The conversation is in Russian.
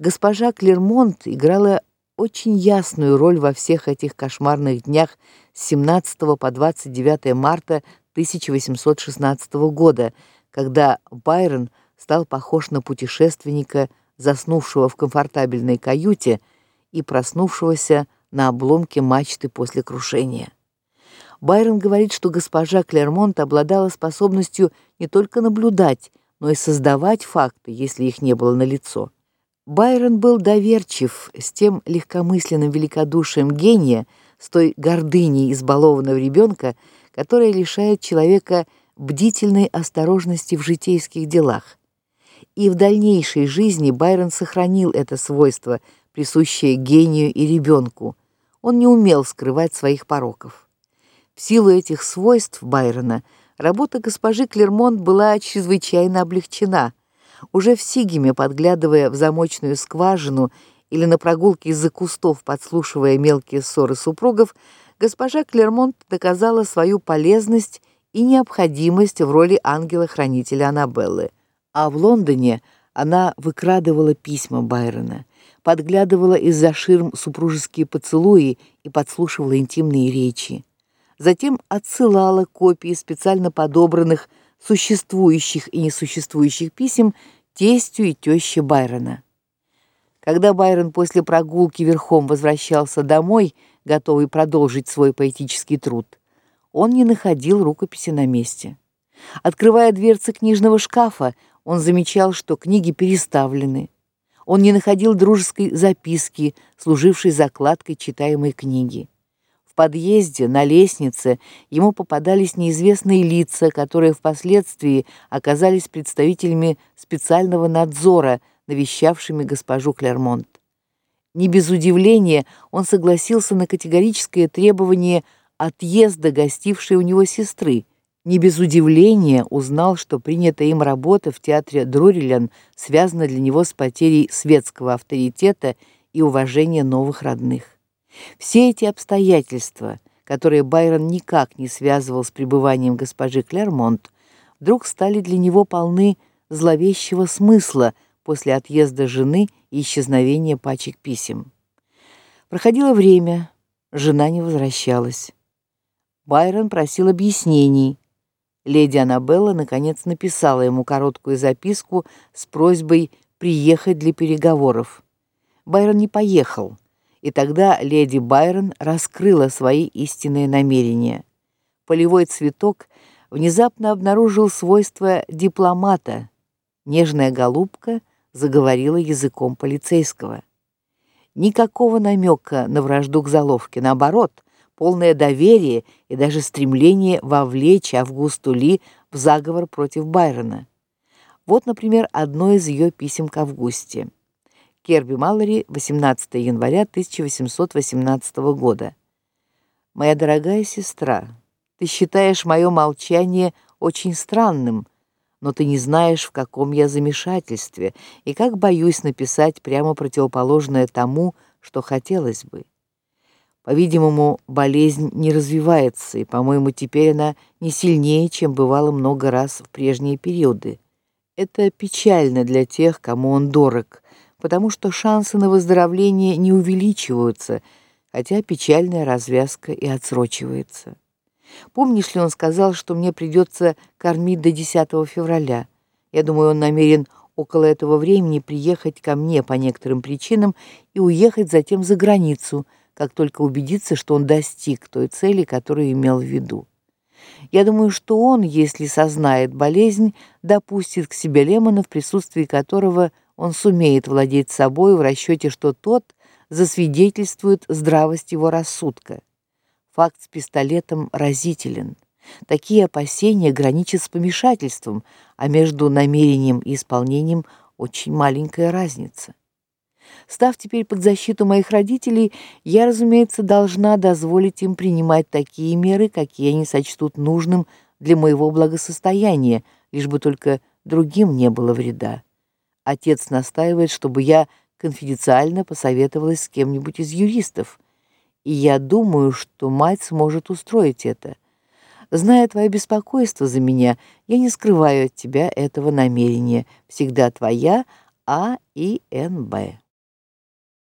Госпожа Клермонт играла очень ясную роль во всех этих кошмарных днях с 17 по 29 марта 1816 года, когда Байрон стал похож на путешественника, заснувшего в комфортабельной каюте и проснувшегося на обломке мачты после крушения. Байрон говорит, что госпожа Клермонт обладала способностью не только наблюдать, но и создавать факты, если их не было налицо. Байрон был доверчив с тем легкомысленным великодушием гения, с той гордыней избалованного ребенка, которая лишает человека бдительной осторожности в житейских делах. И в дальнейшей жизни Байрон сохранил это свойство, присущее гению и ребенку. Он не умел скрывать своих пороков. В силу этих свойств Байрона работа госпожи Клермонт была чрезвычайно облегчена. Уже в Сигиме, подглядывая в замочную скважину или на прогулке из-за кустов, подслушивая мелкие ссоры супругов, госпожа Клермонт доказала свою полезность и необходимость в роли ангела-хранителя Аннабеллы. А в Лондоне она выкрадывала письма Байрона, подглядывала из-за ширм супружеские поцелуи и подслушивала интимные речи затем отсылала копии специально подобранных существующих и несуществующих писем тестю и тёще Байрона. Когда Байрон после прогулки верхом возвращался домой, готовый продолжить свой поэтический труд, он не находил рукописи на месте. Открывая дверцы книжного шкафа, он замечал, что книги переставлены. Он не находил дружеской записки, служившей закладкой читаемой книги подъезде, на лестнице ему попадались неизвестные лица, которые впоследствии оказались представителями специального надзора, навещавшими госпожу Клермонт. Не без удивления он согласился на категорическое требование отъезда гостившей у него сестры. Не без удивления узнал, что принятая им работа в театре Друрилен связана для него с потерей светского авторитета и уважения новых родных. Все эти обстоятельства, которые Байрон никак не связывал с пребыванием госпожи Клермонт, вдруг стали для него полны зловещего смысла после отъезда жены и исчезновения пачек писем. Проходило время, жена не возвращалась. Байрон просил объяснений. Леди Аннабелла наконец написала ему короткую записку с просьбой приехать для переговоров. Байрон не поехал и тогда леди Байрон раскрыла свои истинные намерения. Полевой цветок внезапно обнаружил свойства дипломата. Нежная голубка заговорила языком полицейского. Никакого намека на вражду к заловке, наоборот, полное доверие и даже стремление вовлечь Августу Ли в заговор против Байрона. Вот, например, одно из ее писем к Августе. Керби Маллори, 18 января 1818 года. Моя дорогая сестра, ты считаешь мое молчание очень странным, но ты не знаешь, в каком я замешательстве и как боюсь написать прямо противоположное тому, что хотелось бы. По-видимому, болезнь не развивается, и, по-моему, теперь она не сильнее, чем бывало много раз в прежние периоды. Это печально для тех, кому он дорог потому что шансы на выздоровление не увеличиваются, хотя печальная развязка и отсрочивается. Помнишь ли, он сказал, что мне придется кормить до 10 февраля? Я думаю, он намерен около этого времени приехать ко мне по некоторым причинам и уехать затем за границу, как только убедится, что он достиг той цели, которую имел в виду. Я думаю, что он, если сознает болезнь, допустит к себе Лемона, в присутствии которого он сумеет владеть собой в расчете, что тот засвидетельствует здравость его рассудка. Факт с пистолетом разителен. Такие опасения граничат с помешательством, а между намерением и исполнением очень маленькая разница. Став теперь под защиту моих родителей, я, разумеется, должна дозволить им принимать такие меры, какие они сочтут нужным для моего благосостояния, лишь бы только другим не было вреда. Отец настаивает, чтобы я конфиденциально посоветовалась с кем-нибудь из юристов. И я думаю, что мать сможет устроить это. Зная твое беспокойство за меня, я не скрываю от тебя этого намерения. Всегда твоя А и Н Б.